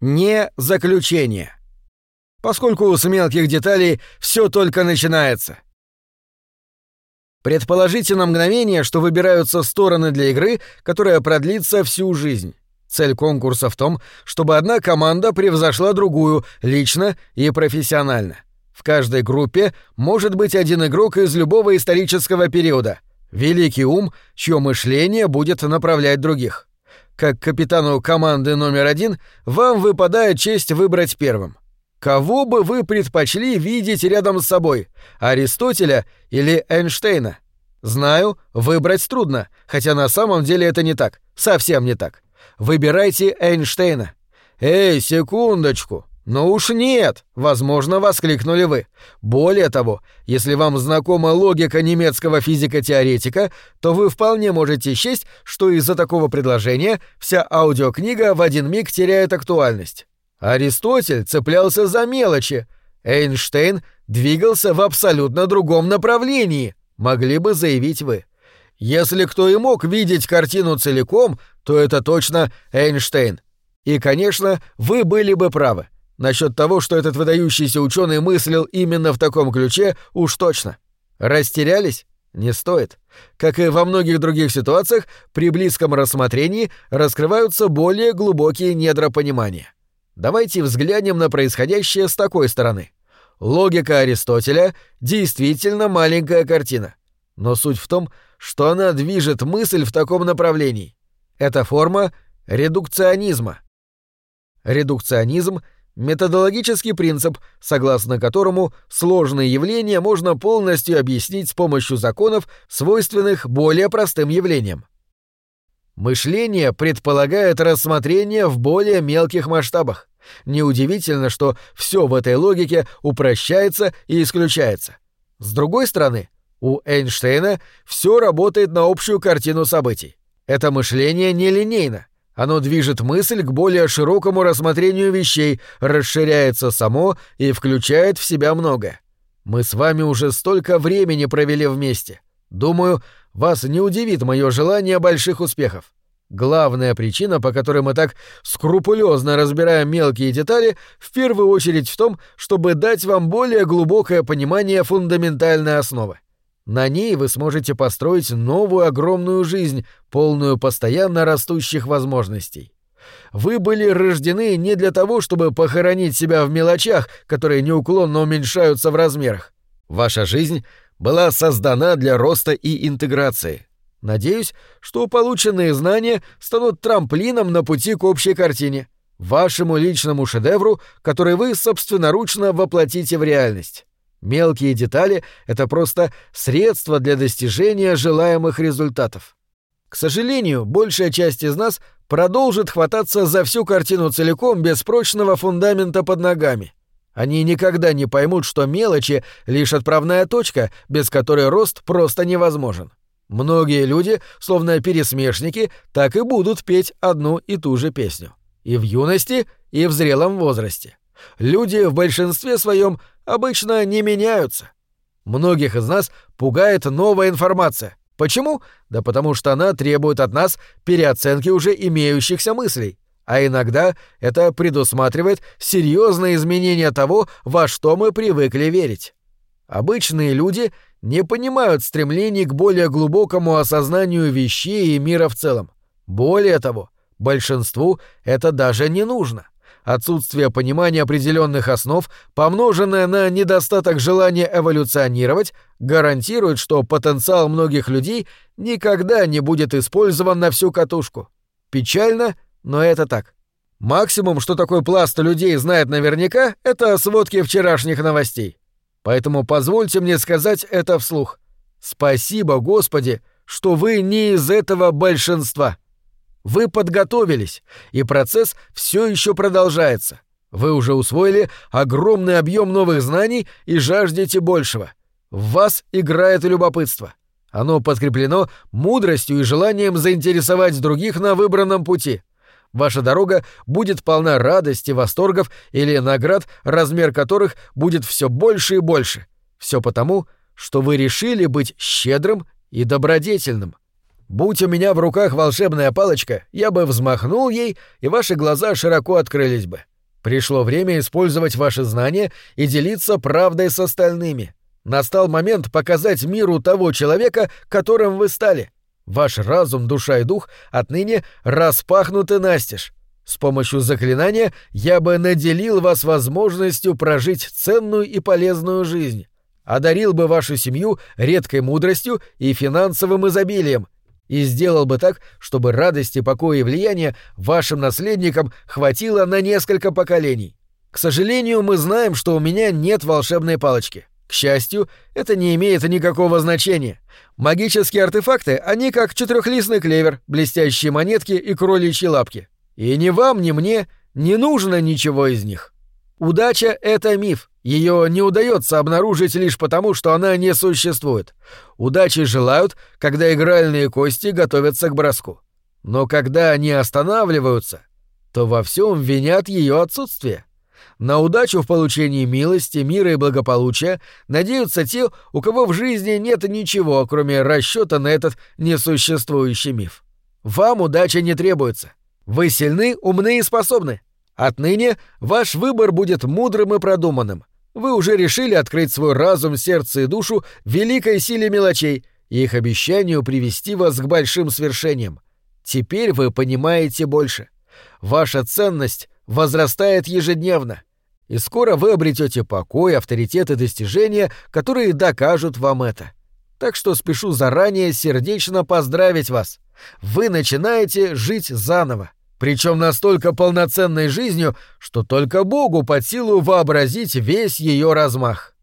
не заключение. Поскольку с мелких деталей все только начинается. Предположите на мгновение, что выбираются стороны для игры, которая продлится всю жизнь. Цель конкурса в том, чтобы одна команда превзошла другую лично и профессионально. В каждой группе может быть один игрок из любого исторического периода. Великий ум, чье мышление будет направлять других. Как капитану команды номер один, вам выпадает честь выбрать первым. Кого бы вы предпочли видеть рядом с собой, Аристотеля или Эйнштейна? Знаю, выбрать трудно, хотя на самом деле это не так, совсем не так. Выбирайте Эйнштейна. Эй, секундочку. «Ну уж нет!» — возможно, воскликнули вы. Более того, если вам знакома логика немецкого физико-теоретика, то вы вполне можете счесть, что из-за такого предложения вся аудиокнига в один миг теряет актуальность. Аристотель цеплялся за мелочи. Эйнштейн двигался в абсолютно другом направлении, могли бы заявить вы. Если кто и мог видеть картину целиком, то это точно Эйнштейн. И, конечно, вы были бы правы. Насчет того, что этот выдающийся ученый мыслил именно в таком ключе, уж точно. Растерялись? Не стоит. Как и во многих других ситуациях, при близком рассмотрении раскрываются более глубокие недра понимания. Давайте взглянем на происходящее с такой стороны. Логика Аристотеля действительно маленькая картина. Но суть в том, что она движет мысль в таком направлении. Это форма редукционизма. Редукционизм — Методологический принцип, согласно которому сложные явления можно полностью объяснить с помощью законов, свойственных более простым явлениям. Мышление предполагает рассмотрение в более мелких масштабах. Неудивительно, что все в этой логике упрощается и исключается. С другой стороны, у Эйнштейна все работает на общую картину событий. Это мышление нелинейно. Оно движет мысль к более широкому рассмотрению вещей, расширяется само и включает в себя многое. Мы с вами уже столько времени провели вместе. Думаю, вас не удивит мое желание больших успехов. Главная причина, по которой мы так скрупулезно разбираем мелкие детали, в первую очередь в том, чтобы дать вам более глубокое понимание фундаментальной основы. На ней вы сможете построить новую огромную жизнь, полную постоянно растущих возможностей. Вы были рождены не для того, чтобы похоронить себя в мелочах, которые неуклонно уменьшаются в размерах. Ваша жизнь была создана для роста и интеграции. Надеюсь, что полученные знания станут трамплином на пути к общей картине, вашему личному шедевру, который вы собственноручно воплотите в реальность. Мелкие детали — это просто средства для достижения желаемых результатов. К сожалению, большая часть из нас продолжит хвататься за всю картину целиком без прочного фундамента под ногами. Они никогда не поймут, что мелочи — лишь отправная точка, без которой рост просто невозможен. Многие люди, словно пересмешники, так и будут петь одну и ту же песню. И в юности, и в зрелом возрасте. Люди в большинстве своем обычно не меняются. Многих из нас пугает новая информация. Почему? Да потому что она требует от нас переоценки уже имеющихся мыслей. А иногда это предусматривает серьезные изменения того, во что мы привыкли верить. Обычные люди не понимают стремлений к более глубокому осознанию вещей и мира в целом. Более того, большинству это даже не нужно. Отсутствие понимания определенных основ, помноженное на недостаток желания эволюционировать, гарантирует, что потенциал многих людей никогда не будет использован на всю катушку. Печально, но это так. Максимум, что такой пласт людей знает наверняка, это сводки вчерашних новостей. Поэтому позвольте мне сказать это вслух. Спасибо, Господи, что вы не из этого большинства. Вы подготовились, и процесс все еще продолжается. Вы уже усвоили огромный объем новых знаний и жаждете большего. В вас играет любопытство. Оно подкреплено мудростью и желанием заинтересовать других на выбранном пути. Ваша дорога будет полна радости, восторгов или наград, размер которых будет все больше и больше. Все потому, что вы решили быть щедрым и добродетельным. Будь у меня в руках волшебная палочка, я бы взмахнул ей, и ваши глаза широко открылись бы. Пришло время использовать ваши знания и делиться правдой с остальными. Настал момент показать миру того человека, которым вы стали. Ваш разум, душа и дух отныне распахнуты настежь. С помощью заклинания я бы наделил вас возможностью прожить ценную и полезную жизнь, одарил бы вашу семью редкой мудростью и финансовым изобилием, и сделал бы так, чтобы радости, покоя и влияния вашим наследникам хватило на несколько поколений. К сожалению, мы знаем, что у меня нет волшебной палочки. К счастью, это не имеет никакого значения. Магические артефакты, они как четырехлистный клевер, блестящие монетки и кроличьи лапки. И ни вам, ни мне не нужно ничего из них. Удача — это миф. Ее не удается обнаружить лишь потому, что она не существует. Удачи желают, когда игральные кости готовятся к броску. Но когда они останавливаются, то во всем винят ее отсутствие. На удачу в получении милости, мира и благополучия надеются те, у кого в жизни нет ничего, кроме расчета на этот несуществующий миф. Вам удача не требуется. Вы сильны, умны и способны. Отныне ваш выбор будет мудрым и продуманным. Вы уже решили открыть свой разум, сердце и душу великой силе мелочей и их обещанию привести вас к большим свершениям. Теперь вы понимаете больше. Ваша ценность возрастает ежедневно. И скоро вы обретете покой, авторитет и достижения, которые докажут вам это. Так что спешу заранее сердечно поздравить вас. Вы начинаете жить заново. Причем настолько полноценной жизнью, что только Богу под силу вообразить весь ее размах.